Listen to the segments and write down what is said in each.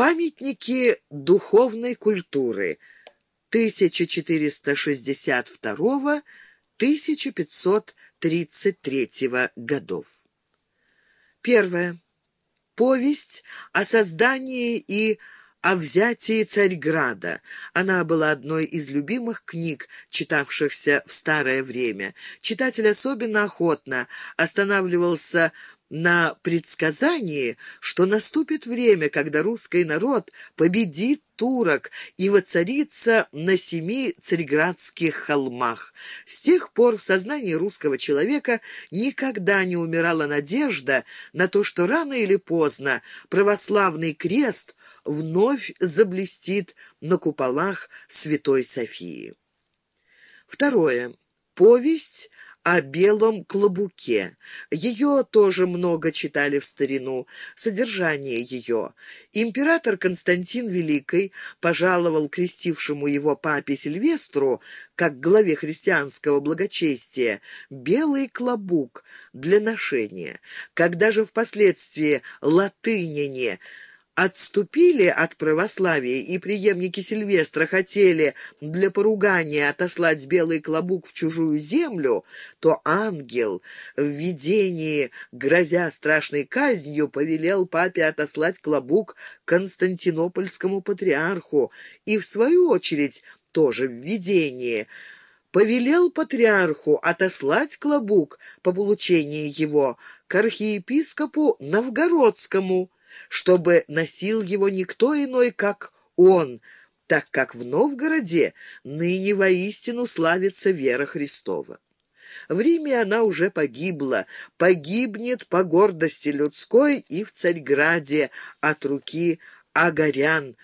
Памятники духовной культуры 1462-1533 годов. Первое. Повесть о создании и о взятии Царьграда. Она была одной из любимых книг, читавшихся в старое время. Читатель особенно охотно останавливался на предсказании, что наступит время, когда русский народ победит турок и воцарится на семи царьградских холмах. С тех пор в сознании русского человека никогда не умирала надежда на то, что рано или поздно православный крест вновь заблестит на куполах Святой Софии. Второе. Повесть о белом клобуке. Ее тоже много читали в старину. Содержание ее. Император Константин Великий пожаловал крестившему его папе Сильвестру, как главе христианского благочестия, белый клобук для ношения. Когда же впоследствии латыняне отступили от православия, и преемники Сильвестра хотели для поругания отослать белый клобук в чужую землю, то ангел в видении, грозя страшной казнью, повелел папе отослать клобук константинопольскому патриарху и, в свою очередь, тоже в видении, повелел патриарху отослать клобук по получении его к архиепископу Новгородскому, чтобы носил его никто иной, как он, так как в Новгороде ныне воистину славится вера Христова. В Риме она уже погибла, погибнет по гордости людской и в Царьграде от руки Агарян,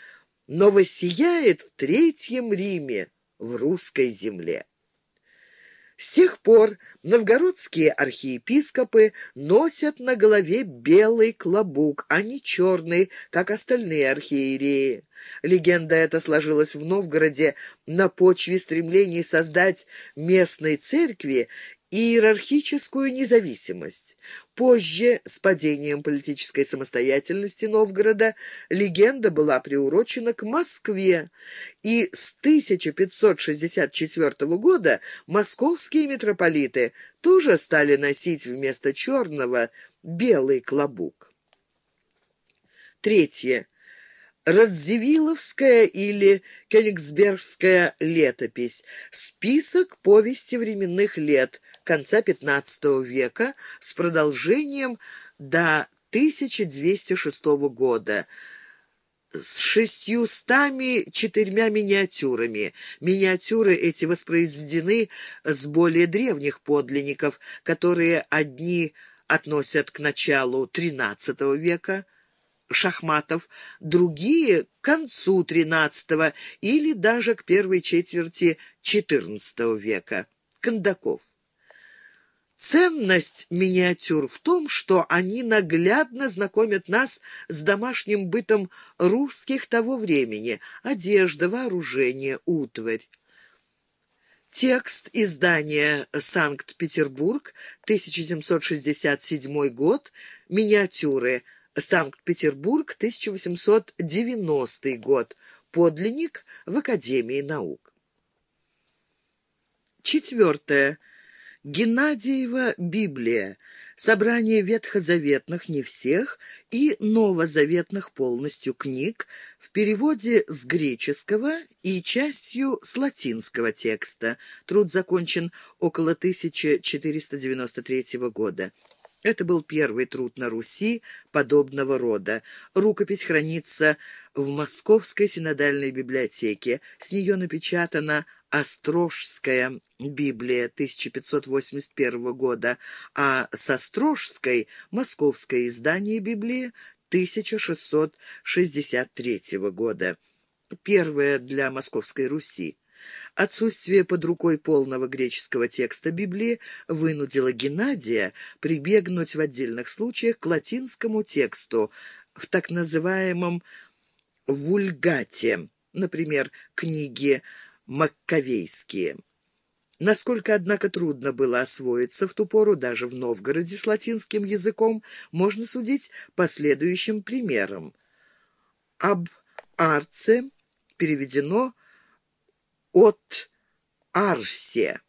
но воссияет в Третьем Риме, в русской земле. С тех пор новгородские архиепископы носят на голове белый клобук, а не черный, как остальные архиереи. Легенда эта сложилась в Новгороде на почве стремлений создать местной церкви иерархическую независимость. Позже, с падением политической самостоятельности Новгорода, легенда была приурочена к Москве, и с 1564 года московские митрополиты тоже стали носить вместо черного белый клобук. Третье. Радзивилловская или Кёнигсбергская летопись. Список повести временных лет конца XV века с продолжением до 1206 года с шестьюстами четырьмя миниатюрами. Миниатюры эти воспроизведены с более древних подлинников, которые одни относят к началу XIII века, шахматов, другие — к концу XIII или даже к первой четверти XIV века, Кондаков. Ценность миниатюр в том, что они наглядно знакомят нас с домашним бытом русских того времени – одежда, вооружение, утварь. Текст издания «Санкт-Петербург», 1767 год, миниатюры – Санкт-Петербург, 1890 год. Подлинник в Академии наук. Четвертое. Геннадиева Библия. Собрание ветхозаветных, не всех, и новозаветных полностью книг в переводе с греческого и частью с латинского текста. Труд закончен около 1493 года. Это был первый труд на Руси подобного рода. Рукопись хранится в Московской синодальной библиотеке. С нее напечатана Острожская Библия 1581 года, а с Острожской – Московское издание Библии 1663 года. Первое для Московской Руси. Отсутствие под рукой полного греческого текста Библии вынудило Геннадия прибегнуть в отдельных случаях к латинскому тексту в так называемом «вульгате», например, книги «Маккавейские». Насколько, однако, трудно было освоиться в ту пору даже в Новгороде с латинским языком, можно судить по следующим примерам. об Арце переведено от Арсе.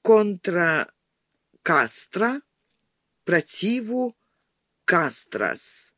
Контра Кастра противу Кастрас.